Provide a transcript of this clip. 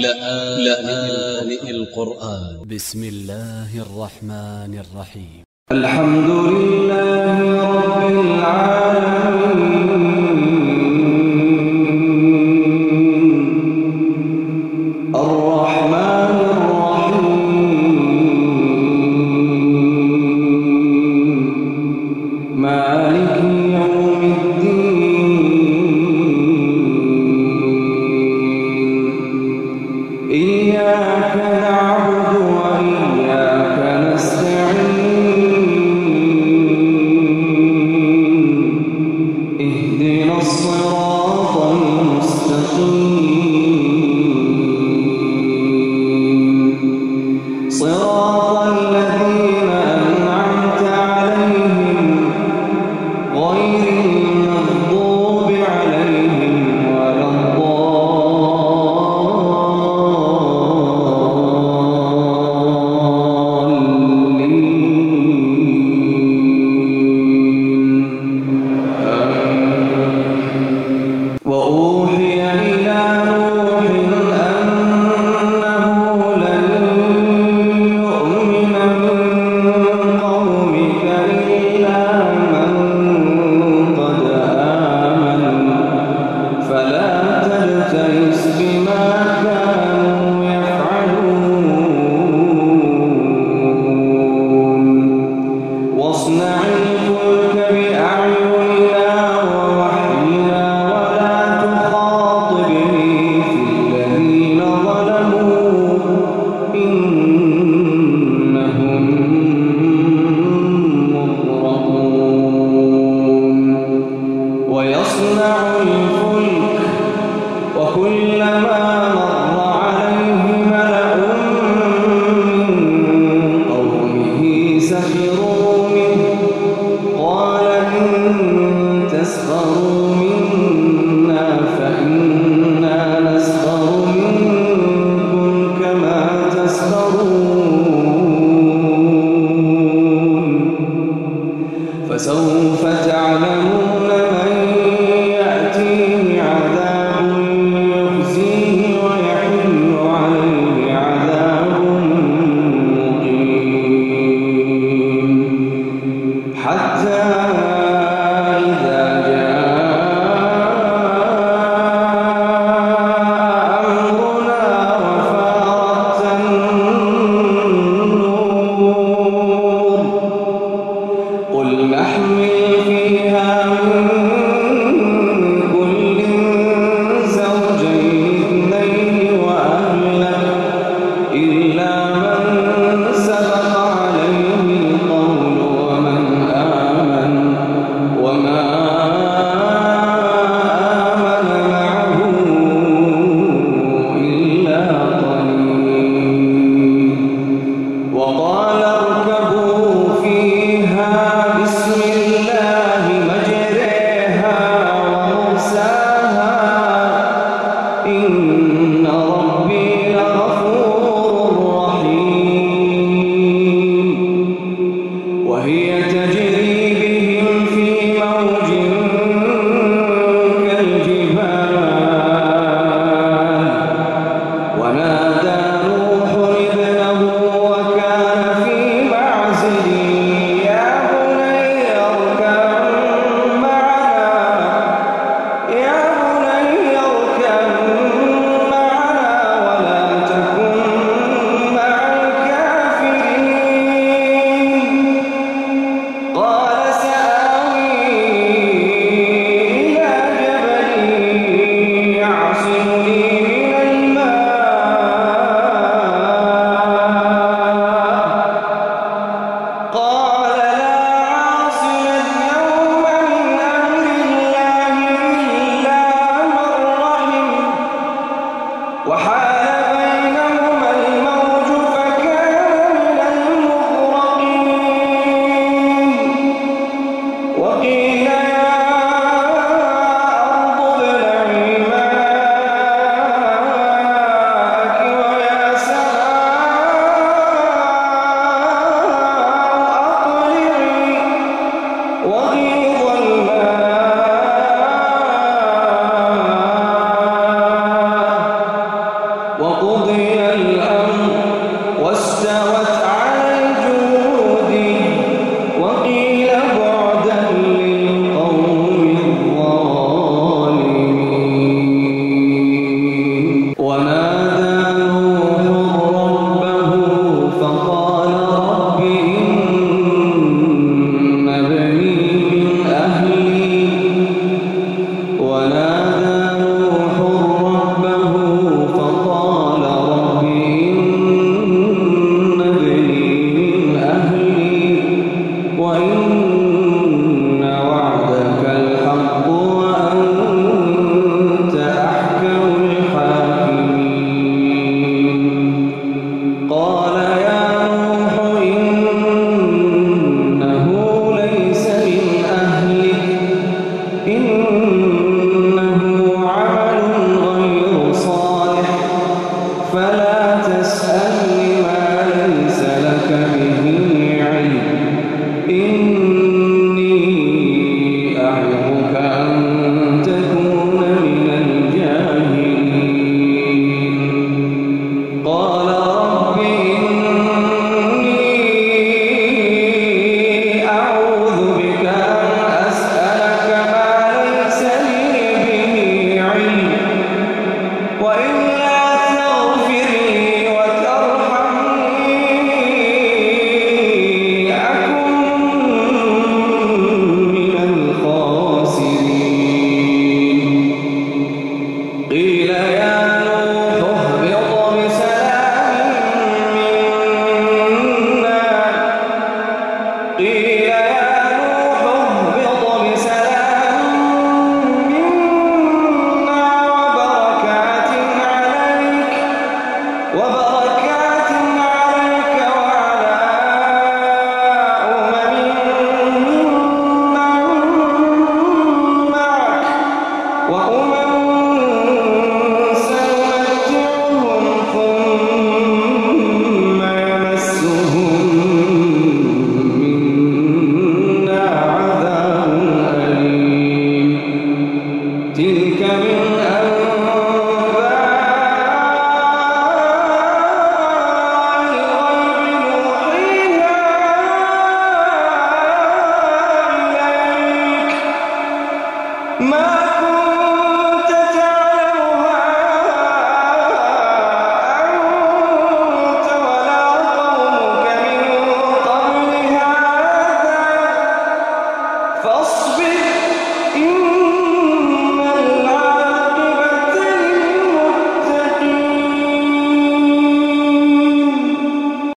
لآن القرآن. ب س م الله الرحمن الرحيم. الحمد لله رب العالمين. الرحمن إياك